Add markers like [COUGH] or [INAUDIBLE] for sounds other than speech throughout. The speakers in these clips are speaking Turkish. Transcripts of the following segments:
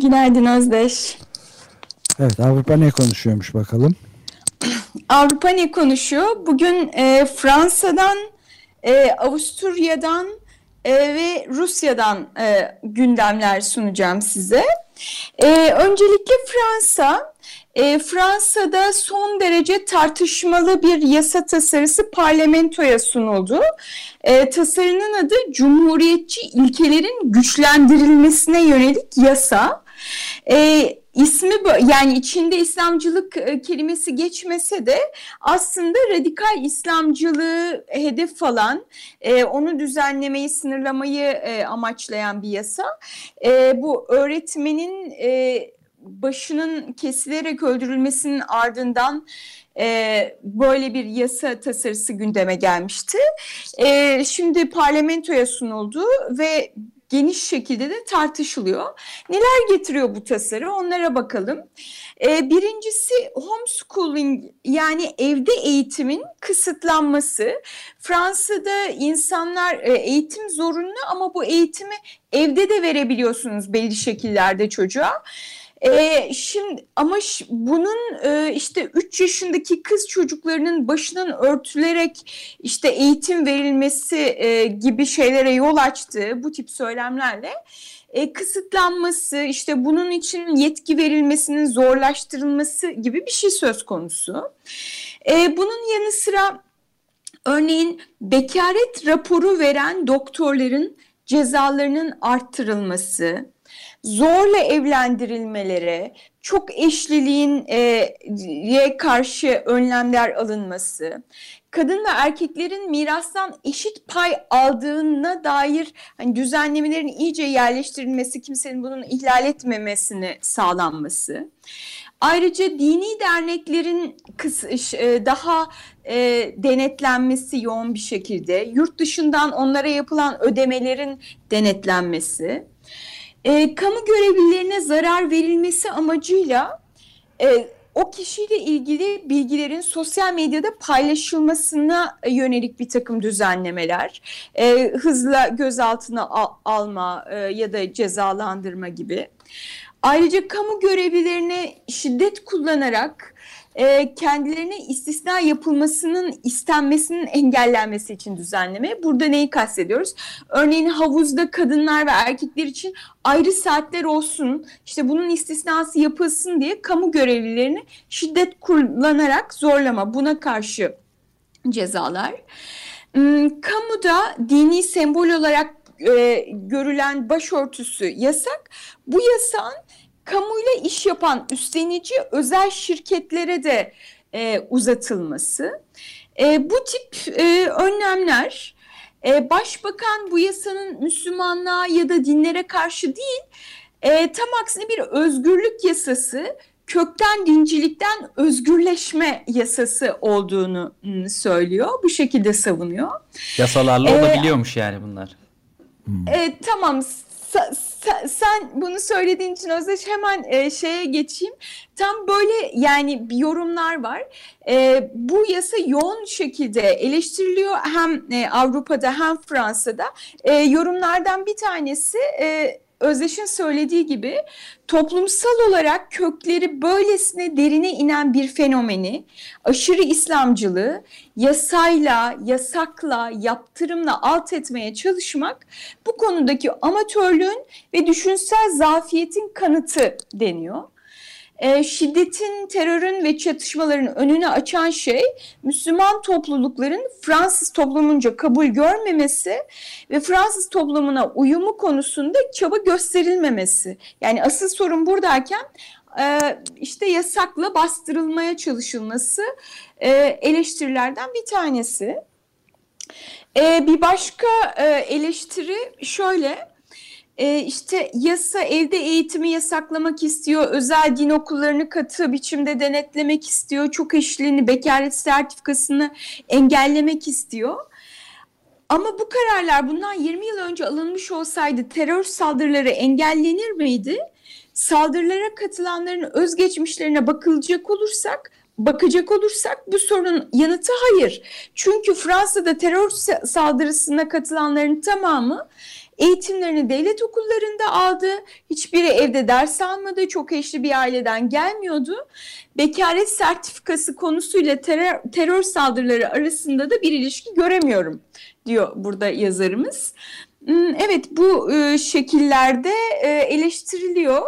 Günaydın Özdeş. Evet, Avrupa ne konuşuyormuş bakalım? [CLEARS THROAT] Avrupa ne konuşuyor? Bugün e, Fransa'dan, e, Avusturya'dan e, ve Rusya'dan e, gündemler sunacağım size. E, öncelikle Fransa. E, Fransa'da son derece tartışmalı bir yasa tasarısı parlamentoya sunuldu. E, tasarının adı Cumhuriyetçi ilkelerin güçlendirilmesine yönelik yasa. E, ismi yani içinde İslamcılık e, kelimesi geçmese de aslında radikal İslamcılığı hedef alan, e, onu düzenlemeyi, sınırlamayı e, amaçlayan bir yasa. E, bu öğretmenin e, başının kesilerek öldürülmesinin ardından e, böyle bir yasa tasarısı gündeme gelmişti. E, şimdi parlamentoya sunuldu ve geniş şekilde de tartışılıyor. Neler getiriyor bu tasarı onlara bakalım. Ee, birincisi homeschooling yani evde eğitimin kısıtlanması. Fransa'da insanlar e, eğitim zorunlu ama bu eğitimi evde de verebiliyorsunuz belli şekillerde çocuğa. E, şimdi ama bunun e, işte 3 yaşındaki kız çocuklarının başının örtülerek işte eğitim verilmesi e, gibi şeylere yol açtığı bu tip söylemlerle e, kısıtlanması, işte bunun için yetki verilmesinin zorlaştırılması gibi bir şey söz konusu. E, bunun yanı sıra örneğin bekaret raporu veren doktorların cezalarının arttırılması, zorla evlendirilmelere, çok eşliliğin e, karşı önlemler alınması, kadın ve erkeklerin mirastan eşit pay aldığına dair hani düzenlemelerin iyice yerleştirilmesi, kimsenin bunun ihlal etmemesini sağlanması. Ayrıca dini derneklerin e, daha e, denetlenmesi yoğun bir şekilde, yurt dışından onlara yapılan ödemelerin denetlenmesi, e, kamu görevlilerine zarar verilmesi amacıyla e, o kişiyle ilgili bilgilerin sosyal medyada paylaşılmasına yönelik bir takım düzenlemeler, e, hızla gözaltına al, alma e, ya da cezalandırma gibi. Ayrıca kamu görevlilerine şiddet kullanarak e, kendilerine istisna yapılmasının istenmesinin engellenmesi için düzenleme. Burada neyi kastediyoruz? Örneğin havuzda kadınlar ve erkekler için ayrı saatler olsun, işte bunun istisnası yapılsın diye kamu görevlilerini şiddet kullanarak zorlama, buna karşı cezalar. Hmm, kamuda dini sembol olarak e, görülen başörtüsü yasak. Bu yasağın kamuyla iş yapan üstlenici özel şirketlere de e, uzatılması. E, bu tip e, önlemler e, başbakan bu yasanın Müslümanlığa ya da dinlere karşı değil, e, tam aksine bir özgürlük yasası, kökten dincilikten özgürleşme yasası olduğunu söylüyor. Bu şekilde savunuyor. Yasalarla ee, olabiliyormuş yani bunlar. E, tamam sen, sen bunu söylediğin için Özdeş hemen e, şeye geçeyim. Tam böyle yani yorumlar var. E, bu yasa yoğun şekilde eleştiriliyor hem e, Avrupa'da hem Fransa'da. E, yorumlardan bir tanesi e, Özdeş'in söylediği gibi toplumsal olarak kökleri böylesine derine inen bir fenomeni, aşırı İslamcılığı yasayla, yasakla, yaptırımla alt etmeye çalışmak bu konudaki amatörlüğün ve düşünsel zafiyetin kanıtı deniyor e, şiddetin, terörün ve çatışmaların önünü açan şey Müslüman toplulukların Fransız toplumunca kabul görmemesi ve Fransız toplumuna uyumu konusunda çaba gösterilmemesi. Yani asıl sorun buradayken e, işte yasakla bastırılmaya çalışılması e, eleştirilerden bir tanesi. E, bir başka eleştiri şöyle e, işte yasa evde eğitimi yasaklamak istiyor, özel din okullarını katı biçimde denetlemek istiyor, çok eşliğini, bekaret sertifikasını engellemek istiyor. Ama bu kararlar bundan 20 yıl önce alınmış olsaydı terör saldırıları engellenir miydi? Saldırılara katılanların özgeçmişlerine bakılacak olursak bakacak olursak bu sorunun yanıtı hayır. Çünkü Fransa'da terör saldırısına katılanların tamamı Eğitimlerini devlet okullarında aldı. Hiçbiri evde ders almadı. Çok eşli bir aileden gelmiyordu. Bekaret sertifikası konusuyla terör, terör saldırıları arasında da bir ilişki göremiyorum diyor burada yazarımız. Hmm, evet bu e, şekillerde e, eleştiriliyor.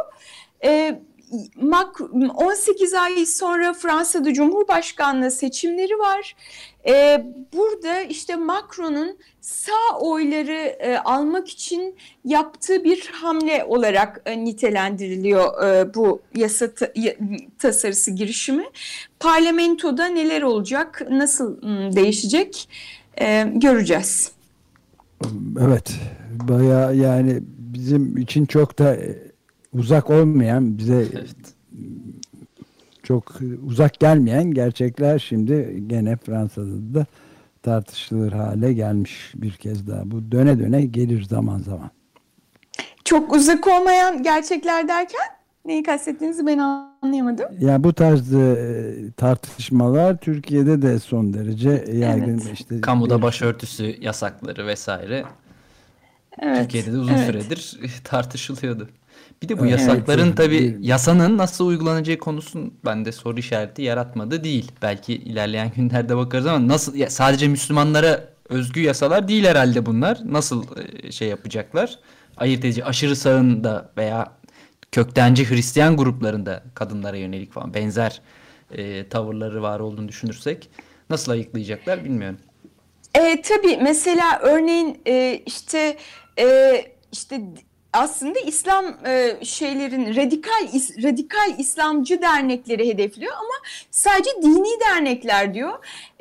E, 18 ay sonra Fransa'da Cumhurbaşkanlığı seçimleri var. Ee, burada işte Macron'un sağ oyları e, almak için yaptığı bir hamle olarak e, nitelendiriliyor e, bu yasa ta, tasarısı girişimi. Parlamentoda neler olacak, nasıl m, değişecek e, göreceğiz. Evet, baya yani bizim için çok da uzak olmayan bize [LAUGHS] evet. çok uzak gelmeyen gerçekler şimdi gene Fransa'da da tartışılır hale gelmiş bir kez daha. Bu döne döne gelir zaman zaman. Çok uzak olmayan gerçekler derken neyi kastettiğinizi ben anlayamadım. Yani bu tarz e, tartışmalar Türkiye'de de son derece yaygın. Evet. İşte Kamuda bir... başörtüsü yasakları vesaire. Evet. Türkiye'de de uzun evet. süredir [LAUGHS] tartışılıyordu. Bir de bu evet, yasakların evet, tabi yasanın nasıl uygulanacağı konusun bende soru işareti yaratmadı değil. Belki ilerleyen günlerde bakarız ama nasıl ya sadece Müslümanlara özgü yasalar değil herhalde bunlar. Nasıl e, şey yapacaklar? Ayırt edici aşırı sağında veya köktenci Hristiyan gruplarında kadınlara yönelik falan benzer e, tavırları var olduğunu düşünürsek nasıl ayıklayacaklar bilmiyorum. E, tabii mesela örneğin e, işte e, işte aslında İslam e, şeylerin radikal is, radikal İslamcı dernekleri hedefliyor ama sadece dini dernekler diyor.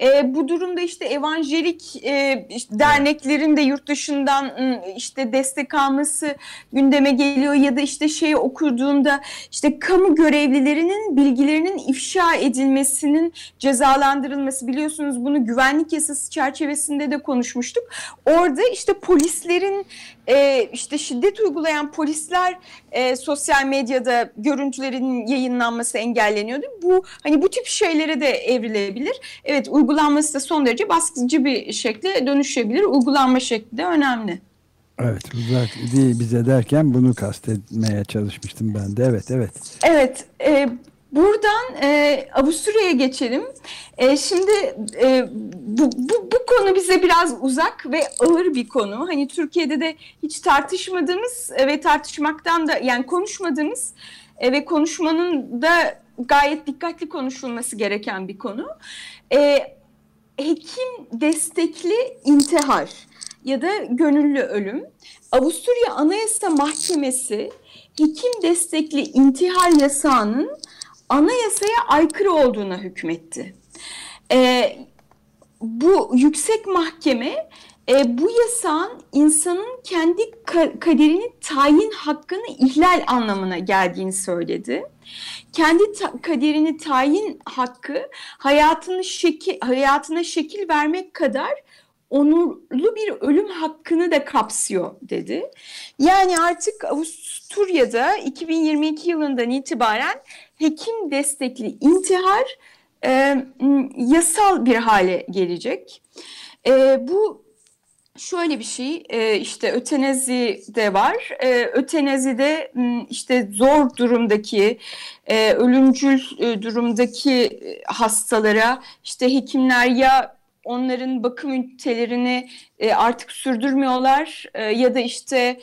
E, bu durumda işte evanjelik e, işte derneklerin de yurt dışından işte destek alması gündeme geliyor ya da işte şeyi okuduğumda işte kamu görevlilerinin bilgilerinin ifşa edilmesinin cezalandırılması biliyorsunuz bunu güvenlik yasası çerçevesinde de konuşmuştuk. Orada işte polislerin e, işte şiddet uygulayan polisler e, sosyal medyada görüntülerin yayınlanması engelleniyordu. Bu hani bu tip şeylere de evrilebilir. Evet uygulanması da son derece baskıcı bir şekle dönüşebilir. Uygulanma şekli de önemli. Evet uzak değil bize derken bunu kastetmeye çalışmıştım ben de. Evet evet. Evet. E, Buradan e, Avusturya'ya geçelim. E, şimdi e, bu, bu, bu konu bize biraz uzak ve ağır bir konu. Hani Türkiye'de de hiç tartışmadığımız ve tartışmaktan da yani konuşmadığımız e, ve konuşmanın da gayet dikkatli konuşulması gereken bir konu. E, hekim destekli intihar ya da gönüllü ölüm. Avusturya Anayasa Mahkemesi hekim destekli intihar yasağının anayasaya aykırı olduğuna hükmetti. E, bu yüksek mahkeme e, bu yasağın insanın kendi kaderini tayin hakkını ihlal anlamına geldiğini söyledi. Kendi ta kaderini tayin hakkı hayatını şekil, hayatına şekil vermek kadar onurlu bir ölüm hakkını da kapsıyor dedi. Yani artık Avusturya'da 2022 yılından itibaren hekim destekli intihar e, yasal bir hale gelecek. E, bu şöyle bir şey e, işte ötenazi de var. E, ötenazide işte zor durumdaki e, ölümcül durumdaki hastalara işte hekimler ya onların bakım ünitelerini artık sürdürmüyorlar ya da işte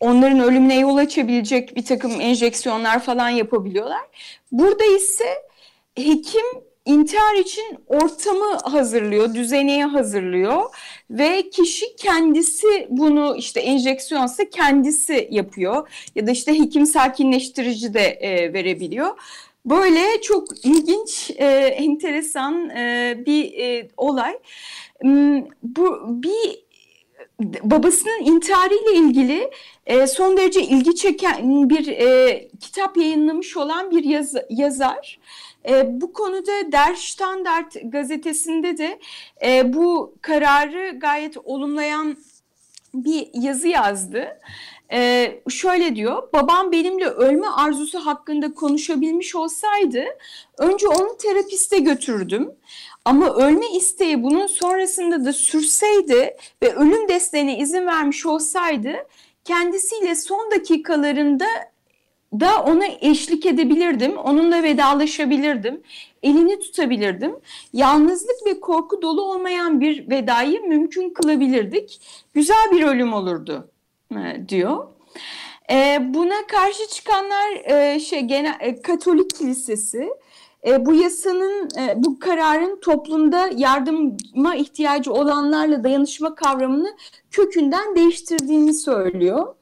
onların ölümüne yol açabilecek bir takım enjeksiyonlar falan yapabiliyorlar. Burada ise hekim intihar için ortamı hazırlıyor, düzeneyi hazırlıyor ve kişi kendisi bunu işte enjeksiyonsa kendisi yapıyor ya da işte hekim sakinleştirici de e, verebiliyor. Böyle çok ilginç, e, enteresan e, bir e, olay. Hmm, bu bir babasının intiharıyla ilgili e, son derece ilgi çeken bir e, kitap yayınlamış olan bir yaz, yazar. E, bu konuda Der Standard gazetesinde de e, bu kararı gayet olumlayan bir yazı yazdı. Ee, şöyle diyor, babam benimle ölme arzusu hakkında konuşabilmiş olsaydı önce onu terapiste götürdüm. Ama ölme isteği bunun sonrasında da sürseydi ve ölüm desteğine izin vermiş olsaydı kendisiyle son dakikalarında da ona eşlik edebilirdim. Onunla vedalaşabilirdim. Elini tutabilirdim. Yalnızlık ve korku dolu olmayan bir vedayı mümkün kılabilirdik. Güzel bir ölüm olurdu diyor. E, buna karşı çıkanlar e, şey gene e, Katolik Kilisesi e, bu yasanın e, bu kararın toplumda yardıma ihtiyacı olanlarla dayanışma kavramını kökünden değiştirdiğini söylüyor.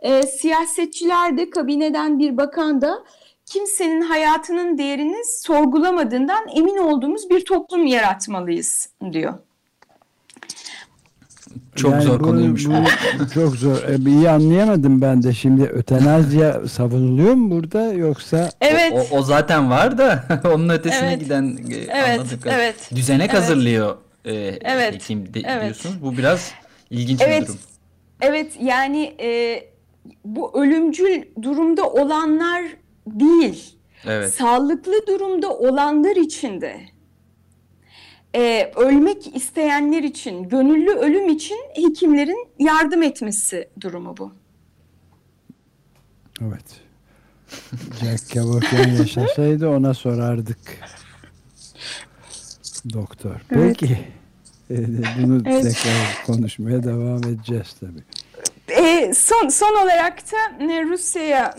E, siyasetçiler de kabineden bir bakan da kimsenin hayatının değerini sorgulamadığından emin olduğumuz bir toplum yaratmalıyız diyor. Çok yani zor bunu, konuymuş. Bu, çok zor. E, iyi anlayamadım ben de şimdi ötenaziya savunuluyor mu burada yoksa? Evet. O, o, o zaten var da [LAUGHS] onun ötesine evet. giden e, evet. anladık. Evet. Düzenek evet. hazırlıyor e, evet. hekim de, evet. diyorsunuz. Bu biraz ilginç evet. bir durum. Evet yani e, bu ölümcül durumda olanlar değil. Evet. Sağlıklı durumda olanlar için de e, ölmek isteyenler için, gönüllü ölüm için hekimlerin yardım etmesi durumu bu. Evet. Jack Kevorkian yaşasaydı ona sorardık. Doktor. Evet. Peki. Bunu evet. tekrar konuşmaya devam edeceğiz tabii. E, son son olarak da e, Rusya'ya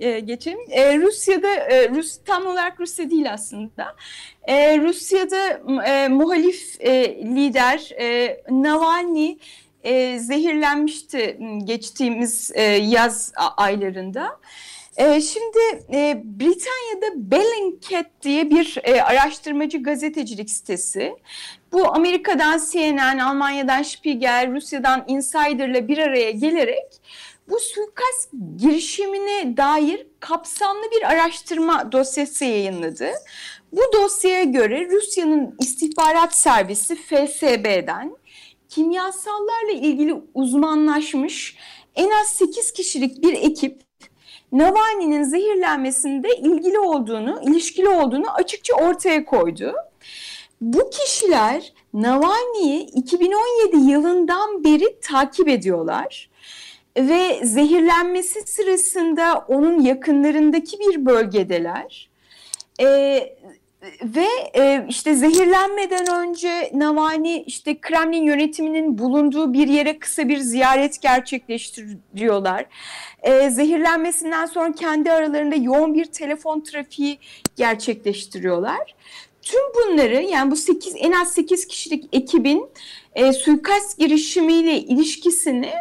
e, geçelim. E, Rusya'da e, Rus tam olarak Rusya değil aslında. E, Rusya'da e, muhalif e, lider e, Navalny e, zehirlenmişti geçtiğimiz e, yaz aylarında. E, şimdi e, Britanya'da Bellingcat diye bir e, araştırmacı gazetecilik sitesi bu Amerika'dan CNN, Almanya'dan Spiegel, Rusya'dan Insider'la bir araya gelerek bu suikast girişimine dair kapsamlı bir araştırma dosyası yayınladı. Bu dosyaya göre Rusya'nın istihbarat servisi FSB'den kimyasallarla ilgili uzmanlaşmış en az 8 kişilik bir ekip Navalny'nin zehirlenmesinde ilgili olduğunu, ilişkili olduğunu açıkça ortaya koydu. Bu kişiler Navalny'yi 2017 yılından beri takip ediyorlar ve zehirlenmesi sırasında onun yakınlarındaki bir bölgedeler. Ee, ve e, işte zehirlenmeden önce Navalny işte Kremlin yönetiminin bulunduğu bir yere kısa bir ziyaret gerçekleştiriyorlar. E, zehirlenmesinden sonra kendi aralarında yoğun bir telefon trafiği gerçekleştiriyorlar. Tüm bunları yani bu 8 en az 8 kişilik ekibin e, suikast girişimiyle ilişkisini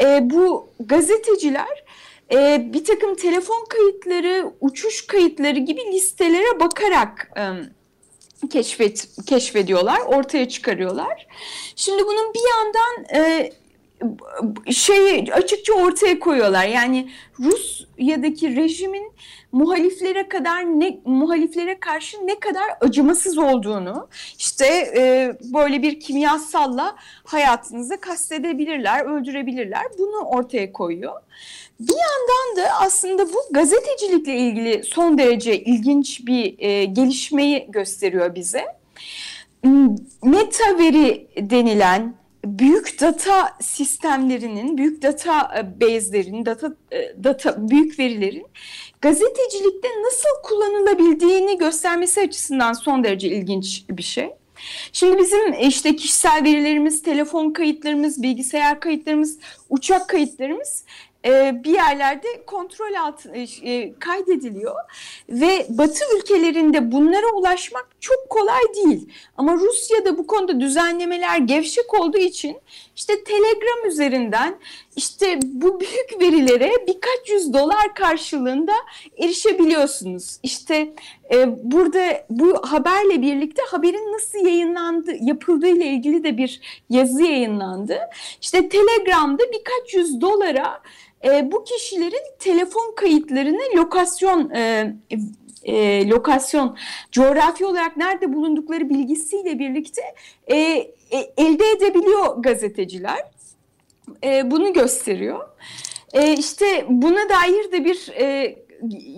e, bu gazeteciler e, bir takım telefon kayıtları, uçuş kayıtları gibi listelere bakarak e, keşfet keşfediyorlar, ortaya çıkarıyorlar. Şimdi bunun bir yandan e, şeyi açıkça ortaya koyuyorlar. Yani Rusya'daki rejimin muhaliflere kadar ne muhaliflere karşı ne kadar acımasız olduğunu işte e, böyle bir kimyasalla hayatınızı kastedebilirler, öldürebilirler. Bunu ortaya koyuyor. Bir yandan da aslında bu gazetecilikle ilgili son derece ilginç bir e, gelişmeyi gösteriyor bize. meta veri denilen büyük data sistemlerinin, büyük data e, base'lerin, data, e, data büyük verilerin gazetecilikte nasıl kullanılabildiğini göstermesi açısından son derece ilginç bir şey. Şimdi bizim işte kişisel verilerimiz, telefon kayıtlarımız, bilgisayar kayıtlarımız, uçak kayıtlarımız e, bir yerlerde kontrol altı e, e, kaydediliyor ve Batı ülkelerinde bunlara ulaşmak çok kolay değil. Ama Rusya'da bu konuda düzenlemeler gevşek olduğu için işte Telegram üzerinden işte bu büyük verilere birkaç yüz dolar karşılığında erişebiliyorsunuz. İşte e, burada bu haberle birlikte haberin nasıl yayınlandı, yapıldığı ile ilgili de bir yazı yayınlandı. İşte Telegram'da birkaç yüz dolara e, bu kişilerin telefon kayıtlarını lokasyon e, e, lokasyon, coğrafi olarak nerede bulundukları bilgisiyle birlikte e, e, elde edebiliyor gazeteciler. E, bunu gösteriyor. E, işte buna dair de bir e,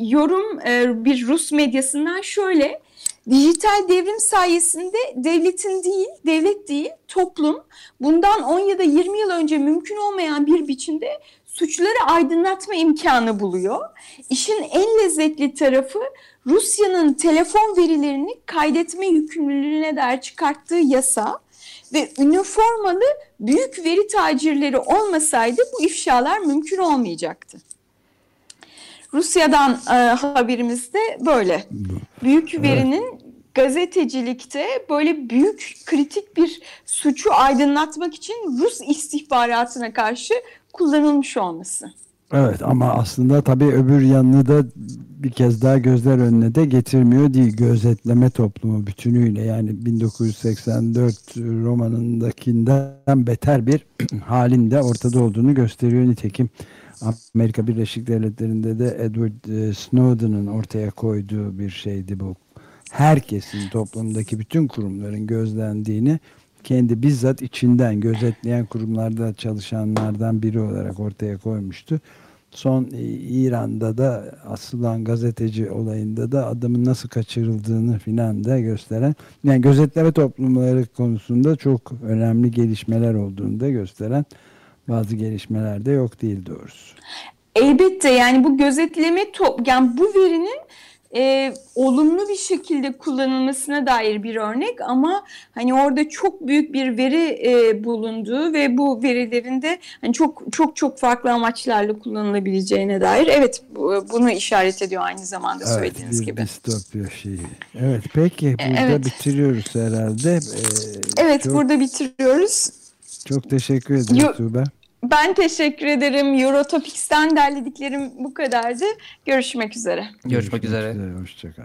yorum e, bir Rus medyasından şöyle. Dijital devrim sayesinde devletin değil, devlet değil, toplum bundan 10 ya da 20 yıl önce mümkün olmayan bir biçimde suçları aydınlatma imkanı buluyor. İşin en lezzetli tarafı Rusya'nın telefon verilerini kaydetme yükümlülüğüne dair çıkarttığı yasa ve üniformalı büyük veri tacirleri olmasaydı bu ifşalar mümkün olmayacaktı. Rusya'dan e, haberimiz de böyle. Büyük verinin gazetecilikte böyle büyük kritik bir suçu aydınlatmak için Rus istihbaratına karşı kullanılmış olması. Evet ama aslında tabii öbür yanını da bir kez daha gözler önüne de getirmiyor değil. Gözetleme toplumu bütünüyle yani 1984 romanındakinden beter bir [CLEARS THROAT] halinde ortada olduğunu gösteriyor. Nitekim Amerika Birleşik Devletleri'nde de Edward e, Snowden'ın ortaya koyduğu bir şeydi bu. Herkesin toplumdaki bütün kurumların gözlendiğini kendi bizzat içinden gözetleyen kurumlarda çalışanlardan biri olarak ortaya koymuştu. Son e, İran'da da asılan gazeteci olayında da adamın nasıl kaçırıldığını filan da gösteren yani gözetleme toplumları konusunda çok önemli gelişmeler olduğunu da gösteren bazı gelişmeler de yok değil doğrusu. Elbette yani bu gözetleme top yani bu verinin e, olumlu bir şekilde kullanılmasına dair bir örnek ama hani orada çok büyük bir veri e, bulunduğu ve bu verilerin de hani çok çok çok farklı amaçlarla kullanılabileceğine dair evet bu, bunu işaret ediyor aynı zamanda evet, söylediğiniz bir gibi. distopya şeyi. Evet peki e, burada evet. bitiriyoruz herhalde. Ee, evet çok, burada bitiriyoruz. Çok teşekkür ederim Tuğba. Ben teşekkür ederim. Eurotopics'ten derlediklerim bu kadardı. Görüşmek üzere. Görüşmek, Görüşmek üzere. üzere. Hoşçakal.